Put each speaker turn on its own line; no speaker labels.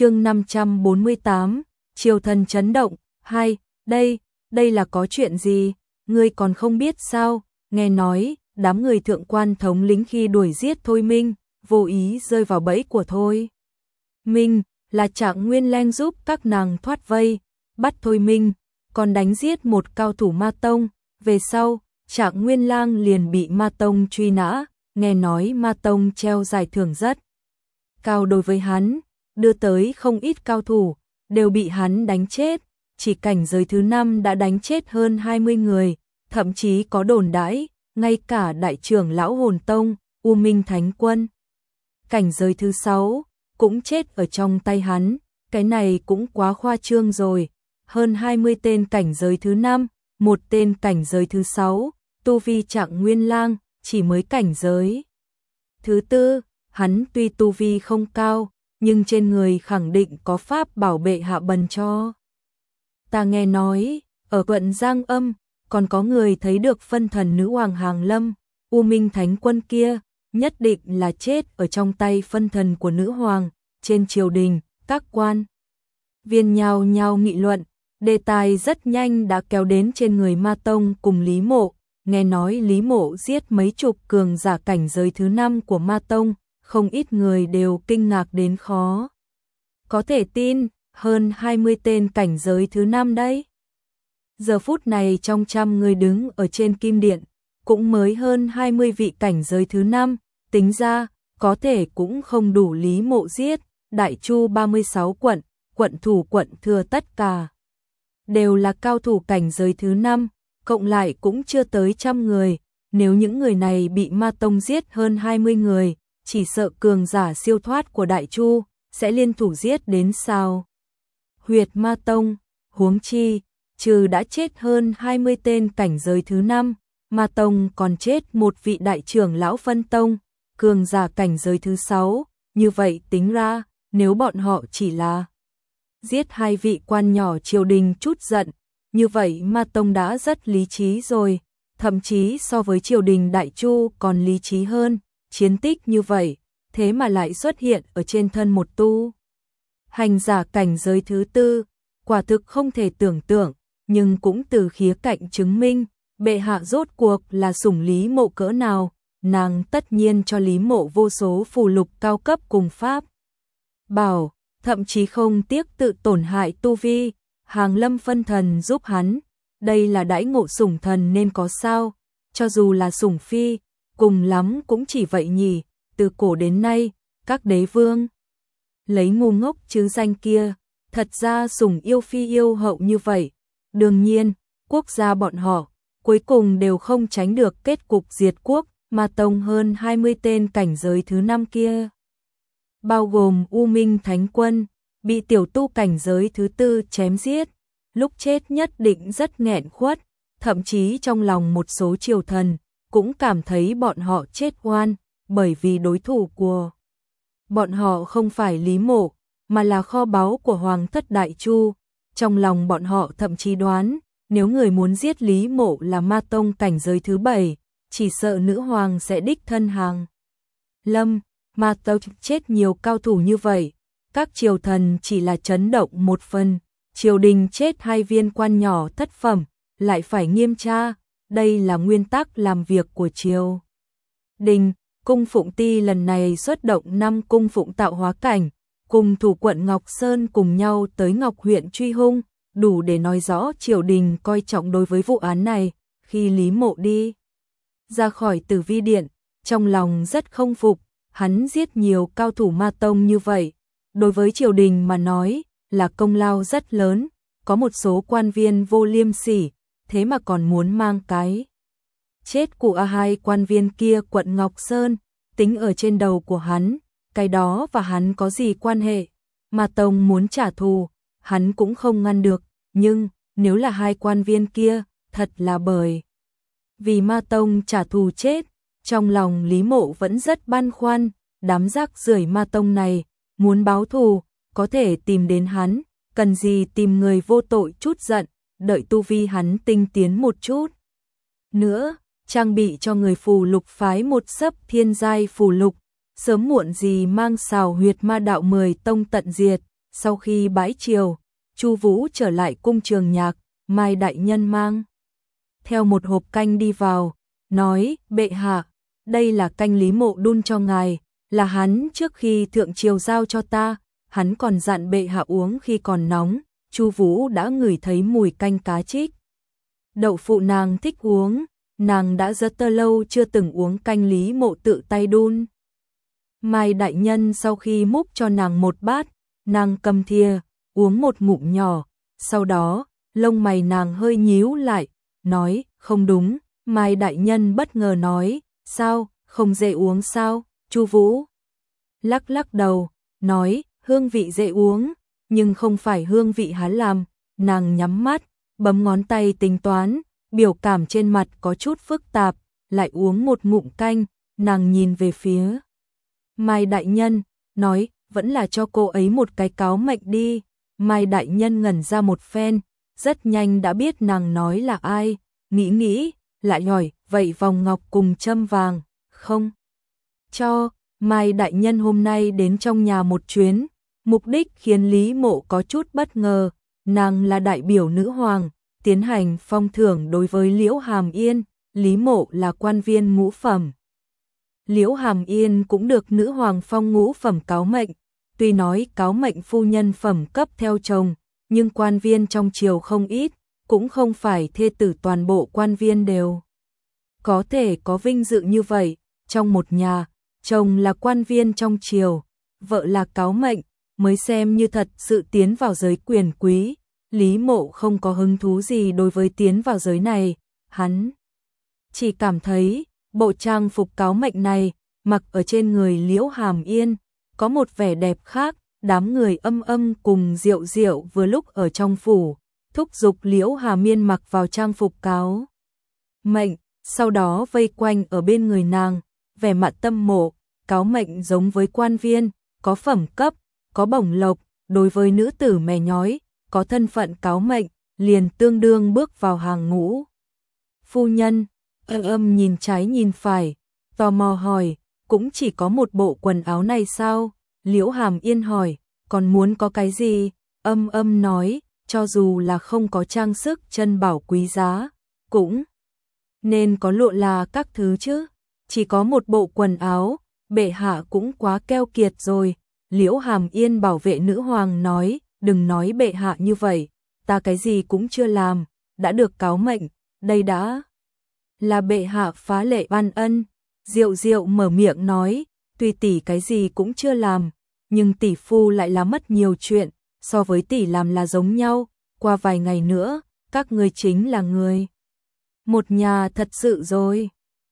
chương 548, triều thần chấn động, hai, đây, đây là có chuyện gì, ngươi còn không biết sao, nghe nói, đám người thượng quan thống lính khi đuổi giết Thôi Minh, vô ý rơi vào bẫy của Thôi. Minh, là trạng nguyên len giúp các nàng thoát vây, bắt Thôi Minh, còn đánh giết một cao thủ ma tông, về sau, trạng nguyên lang liền bị ma tông truy nã, nghe nói ma tông treo giải thưởng rất cao đối với hắn, đưa tới không ít cao thủ, đều bị hắn đánh chết, chỉ cảnh giới thứ năm đã đánh chết hơn 20 người, thậm chí có đồn đãi, ngay cả đại trưởng lão hồn tông, U Minh Thánh Quân. Cảnh giới thứ sáu cũng chết ở trong tay hắn, cái này cũng quá khoa trương rồi, hơn 20 tên cảnh giới thứ năm, một tên cảnh giới thứ sáu, tu vi trạng nguyên lang, chỉ mới cảnh giới. Thứ tư, hắn tuy tu vi không cao, nhưng trên người khẳng định có pháp bảo bệ hạ bần cho. Ta nghe nói, ở quận Giang Âm, còn có người thấy được phân thần nữ hoàng Hàng Lâm, U Minh Thánh Quân kia, nhất định là chết ở trong tay phân thần của nữ hoàng, trên triều đình, các quan. Viên nhào nhào nghị luận, đề tài rất nhanh đã kéo đến trên người Ma Tông cùng Lý Mộ, nghe nói Lý Mộ giết mấy chục cường giả cảnh giới thứ năm của Ma Tông, không ít người đều kinh ngạc đến khó. Có thể tin, hơn 20 tên cảnh giới thứ năm đấy. Giờ phút này trong trăm người đứng ở trên kim điện, cũng mới hơn 20 vị cảnh giới thứ năm, tính ra, có thể cũng không đủ lý mộ giết, đại chu 36 quận, quận thủ quận thừa tất cả. Đều là cao thủ cảnh giới thứ năm, cộng lại cũng chưa tới trăm người, nếu những người này bị ma tông giết hơn 20 người, chỉ sợ cường giả siêu thoát của Đại Chu sẽ liên thủ giết đến sao. Huyệt Ma Tông, huống chi, trừ đã chết hơn 20 tên cảnh giới thứ năm, Ma Tông còn chết một vị đại trưởng lão phân tông, cường giả cảnh giới thứ sáu, như vậy tính ra, nếu bọn họ chỉ là giết hai vị quan nhỏ triều đình chút giận, như vậy Ma Tông đã rất lý trí rồi, thậm chí so với triều đình Đại Chu còn lý trí hơn chiến tích như vậy, thế mà lại xuất hiện ở trên thân một tu. Hành giả cảnh giới thứ tư, quả thực không thể tưởng tượng, nhưng cũng từ khía cạnh chứng minh, bệ hạ rốt cuộc là sủng lý mộ cỡ nào, nàng tất nhiên cho lý mộ vô số phù lục cao cấp cùng pháp. Bảo, thậm chí không tiếc tự tổn hại tu vi, hàng lâm phân thần giúp hắn, đây là đãi ngộ sủng thần nên có sao, cho dù là sủng phi, cùng lắm cũng chỉ vậy nhỉ, từ cổ đến nay, các đế vương lấy ngu ngốc chứ danh kia, thật ra sủng yêu phi yêu hậu như vậy. Đương nhiên, quốc gia bọn họ cuối cùng đều không tránh được kết cục diệt quốc, mà tông hơn 20 tên cảnh giới thứ năm kia. Bao gồm U Minh Thánh Quân, bị tiểu tu cảnh giới thứ tư chém giết, lúc chết nhất định rất nghẹn khuất, thậm chí trong lòng một số triều thần cũng cảm thấy bọn họ chết oan, bởi vì đối thủ của bọn họ không phải Lý Mộ, mà là kho báu của Hoàng thất Đại Chu. Trong lòng bọn họ thậm chí đoán, nếu người muốn giết Lý Mộ là ma tông cảnh giới thứ bảy, chỉ sợ nữ hoàng sẽ đích thân hàng. Lâm, ma tông chết nhiều cao thủ như vậy, các triều thần chỉ là chấn động một phần, triều đình chết hai viên quan nhỏ thất phẩm, lại phải nghiêm tra, đây là nguyên tắc làm việc của triều. Đình, cung phụng ti lần này xuất động năm cung phụng tạo hóa cảnh, cùng thủ quận Ngọc Sơn cùng nhau tới Ngọc huyện truy hung, đủ để nói rõ triều đình coi trọng đối với vụ án này, khi Lý Mộ đi ra khỏi tử vi điện, trong lòng rất không phục, hắn giết nhiều cao thủ ma tông như vậy, đối với triều đình mà nói, là công lao rất lớn, có một số quan viên vô liêm sỉ, thế mà còn muốn mang cái. Chết của A hai quan viên kia quận Ngọc Sơn, tính ở trên đầu của hắn, cái đó và hắn có gì quan hệ, mà Tông muốn trả thù, hắn cũng không ngăn được, nhưng nếu là hai quan viên kia, thật là bởi. Vì Ma Tông trả thù chết, trong lòng Lý Mộ vẫn rất băn khoăn, đám rác rưởi Ma Tông này, muốn báo thù, có thể tìm đến hắn, cần gì tìm người vô tội chút giận, đợi tu vi hắn tinh tiến một chút. Nữa, trang bị cho người phù lục phái một sấp thiên giai phù lục, sớm muộn gì mang xào huyệt ma đạo mười tông tận diệt, sau khi bãi chiều, Chu Vũ trở lại cung trường nhạc, Mai đại nhân mang theo một hộp canh đi vào, nói: "Bệ hạ, đây là canh Lý Mộ đun cho ngài, là hắn trước khi thượng triều giao cho ta, hắn còn dặn bệ hạ uống khi còn nóng." Chu Vũ đã ngửi thấy mùi canh cá trích. Đậu phụ nàng thích uống, nàng đã rất tơ lâu chưa từng uống canh Lý Mộ tự tay đun. Mai đại nhân sau khi múc cho nàng một bát, nàng cầm thìa, uống một ngụm nhỏ, sau đó, lông mày nàng hơi nhíu lại, nói, không đúng, Mai đại nhân bất ngờ nói, sao, không dễ uống sao, Chu Vũ lắc lắc đầu, nói, hương vị dễ uống, nhưng không phải hương vị hắn làm, nàng nhắm mắt, bấm ngón tay tính toán, biểu cảm trên mặt có chút phức tạp, lại uống một ngụm canh, nàng nhìn về phía Mai đại nhân, nói, vẫn là cho cô ấy một cái cáo mệnh đi. Mai đại nhân ngẩn ra một phen, rất nhanh đã biết nàng nói là ai, nghĩ nghĩ, lại hỏi, vậy vòng ngọc cùng châm vàng, không? Cho, Mai đại nhân hôm nay đến trong nhà một chuyến, mục đích khiến Lý Mộ có chút bất ngờ, nàng là đại biểu nữ hoàng, tiến hành phong thưởng đối với Liễu Hàm Yên, Lý Mộ là quan viên ngũ phẩm. Liễu Hàm Yên cũng được nữ hoàng phong ngũ phẩm cáo mệnh, tuy nói cáo mệnh phu nhân phẩm cấp theo chồng, nhưng quan viên trong triều không ít, cũng không phải thê tử toàn bộ quan viên đều. Có thể có vinh dự như vậy, trong một nhà, chồng là quan viên trong triều, vợ là cáo mệnh, mới xem như thật sự tiến vào giới quyền quý. Lý mộ không có hứng thú gì đối với tiến vào giới này, hắn chỉ cảm thấy bộ trang phục cáo mệnh này mặc ở trên người liễu hàm yên, có một vẻ đẹp khác, đám người âm âm cùng rượu rượu vừa lúc ở trong phủ, thúc giục liễu hà miên mặc vào trang phục cáo. Mệnh, sau đó vây quanh ở bên người nàng, vẻ mặt tâm mộ, cáo mệnh giống với quan viên, có phẩm cấp, có bổng lộc, đối với nữ tử mè nhói, có thân phận cáo mệnh, liền tương đương bước vào hàng ngũ. Phu nhân, âm âm nhìn trái nhìn phải, tò mò hỏi, cũng chỉ có một bộ quần áo này sao? Liễu Hàm Yên hỏi, còn muốn có cái gì? Âm âm nói, cho dù là không có trang sức chân bảo quý giá, cũng nên có lụa là các thứ chứ. Chỉ có một bộ quần áo, bệ hạ cũng quá keo kiệt rồi. Liễu Hàm Yên bảo vệ nữ hoàng nói, đừng nói bệ hạ như vậy, ta cái gì cũng chưa làm, đã được cáo mệnh, đây đã là bệ hạ phá lệ ban ân. Diệu diệu mở miệng nói, tuy tỷ cái gì cũng chưa làm, nhưng tỷ phu lại làm mất nhiều chuyện, so với tỷ làm là giống nhau, qua vài ngày nữa, các người chính là người. Một nhà thật sự rồi.